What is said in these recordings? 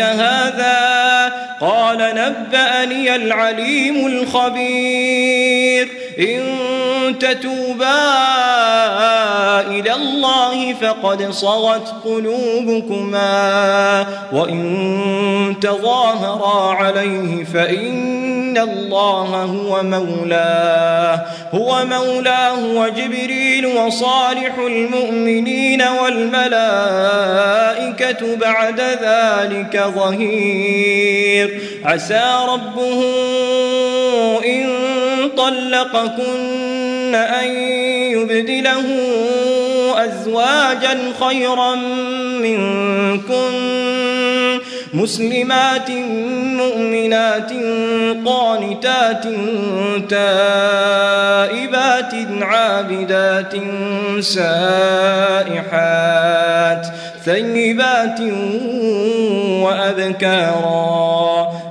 هذا؟ قال نبأني العليم الخبير. إن تتوبا إلى الله فقد صغت قلوبكما وإن تظاهرا عليه فإن الله هو مولاه هو مولاه وجبريل وصالح المؤمنين والملائكة بعد ذلك ظهير. عسى ربه إن طلقكن أن يبدله أزواجا خيرا منكن مسلمات مؤمنات قانتات تائبات عابدات سائحات ثيبات وأبكارا.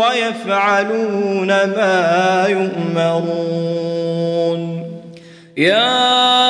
ويفعلون ما يؤمرون. يا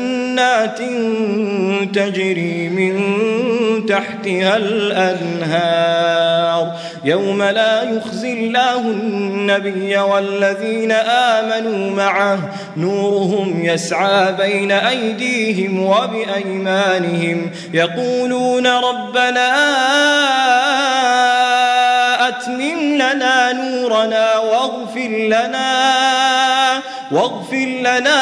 تجري من تحتها الأنهار. يوم لا يخزي الله النبي والذين آمنوا معه. نورهم يسعى بين أيديهم وبأيمانهم. يقولون ربنا أتمم لنا نورنا واغفر لنا واغفر لنا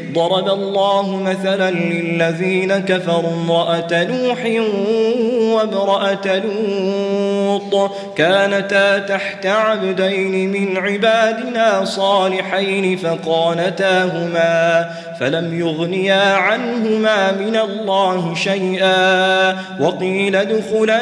ضرب الله مثلا للذين كفروا امرأة نوح وامرأة لوط كانتا تحت عبدين من عبادنا صالحين فقانتاهما فلم يغنيا عنهما من الله شيئا وقيل ادخلا